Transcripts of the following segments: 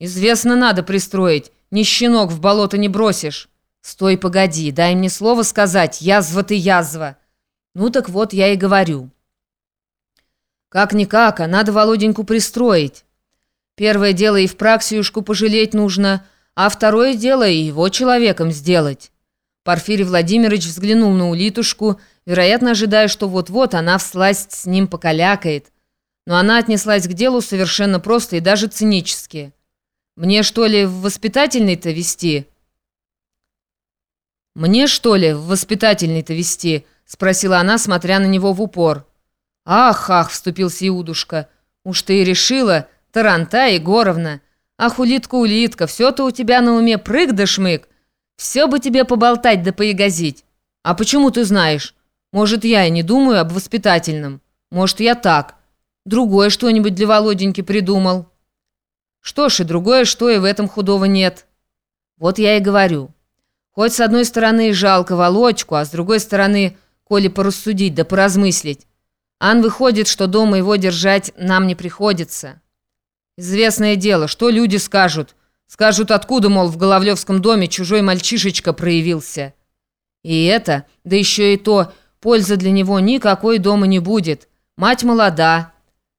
Известно, надо пристроить. Ни щенок в болото не бросишь. Стой, погоди, дай мне слово сказать. Язва ты язва. Ну так вот я и говорю. Как-никак, а надо Володеньку пристроить. Первое дело и в праксиюшку пожалеть нужно, а второе дело и его человеком сделать. Порфирий Владимирович взглянул на улитушку, вероятно, ожидая, что вот-вот она всласть с ним покалякает. Но она отнеслась к делу совершенно просто и даже цинически. «Мне, что ли, в воспитательный-то вести?» «Мне, что ли, в воспитательный-то вести?» — спросила она, смотря на него в упор. «Ах, ах!» — вступился Иудушка. «Уж ты и решила, Таранта Егоровна! Ах, улитка-улитка, все-то у тебя на уме прыг да шмык! Все бы тебе поболтать да поягозить! А почему ты знаешь? Может, я и не думаю об воспитательном? Может, я так? Другое что-нибудь для Володеньки придумал?» «Что ж, и другое, что и в этом худого нет». «Вот я и говорю». Хоть с одной стороны жалко Володьку, а с другой стороны, коли порассудить да поразмыслить, ан выходит, что дома его держать нам не приходится. Известное дело, что люди скажут? Скажут, откуда, мол, в Головлевском доме чужой мальчишечка проявился. И это, да еще и то, пользы для него никакой дома не будет. Мать молода,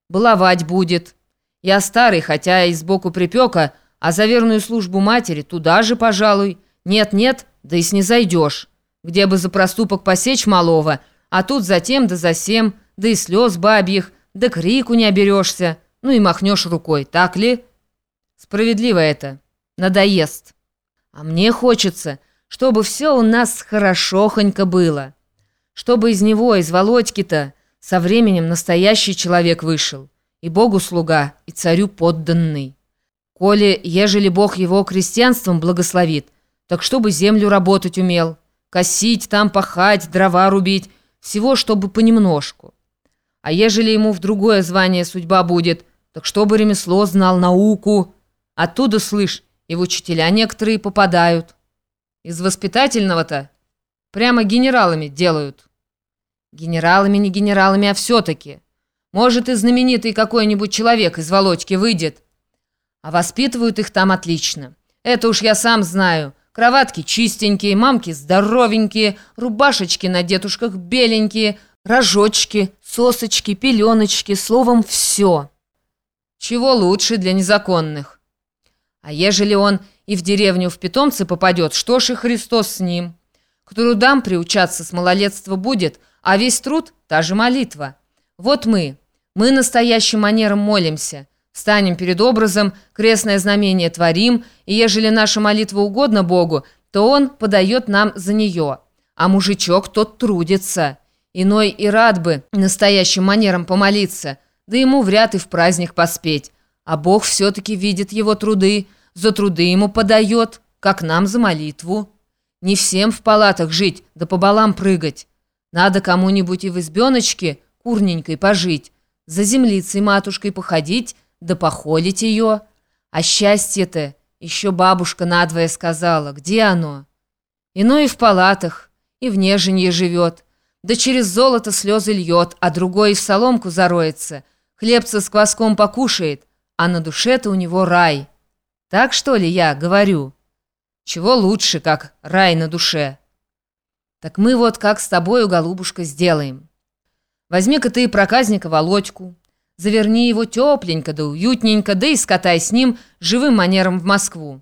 баловать будет. Я старый, хотя и сбоку припека, а за верную службу матери туда же, пожалуй. Нет-нет, да и снизойдешь. Где бы за проступок посечь малого, а тут затем да засем, да и слез бабьих, да крику не оберешься, ну и махнешь рукой, так ли? Справедливо это. Надоест. А мне хочется, чтобы все у нас хорошохонько было. Чтобы из него, из Володьки-то, со временем настоящий человек вышел. И Богу слуга, и царю подданный. Коли, ежели Бог его крестьянством благословит, так чтобы землю работать умел, косить там, пахать, дрова рубить, всего, чтобы понемножку. А ежели ему в другое звание судьба будет, так чтобы ремесло знал, науку. Оттуда, слышь, и в учителя некоторые попадают. Из воспитательного-то прямо генералами делают. Генералами, не генералами, а все-таки. Может, и знаменитый какой-нибудь человек из Володьки выйдет. А воспитывают их там отлично. Это уж я сам знаю. Кроватки чистенькие, мамки здоровенькие, рубашечки на дедушках беленькие, рожочки, сосочки, пеленочки, словом, все. Чего лучше для незаконных? А ежели он и в деревню в питомцы попадет, что ж и Христос с ним? К трудам приучаться с малолетства будет, а весь труд – та же молитва. Вот мы, мы настоящим манером молимся – Станем перед образом, крестное знамение творим, и ежели наша молитва угодна Богу, то Он подает нам за нее. А мужичок тот трудится. Иной и рад бы настоящим манером помолиться, да ему вряд и в праздник поспеть. А Бог все-таки видит его труды, за труды ему подает, как нам за молитву. Не всем в палатах жить, да по балам прыгать. Надо кому-нибудь и в избеночке курненькой пожить, за землицей матушкой походить, да похолить ее. А счастье-то, еще бабушка надвое сказала, где оно? Иной и в палатах, и в неженье живет, да через золото слезы льет, а другой и в соломку зароется, хлебца с кваском покушает, а на душе-то у него рай. Так что ли я говорю? Чего лучше, как рай на душе? Так мы вот как с тобою, голубушка, сделаем. Возьми-ка ты проказника Володьку, Заверни его тепленько да уютненько, да и скатай с ним живым манером в Москву.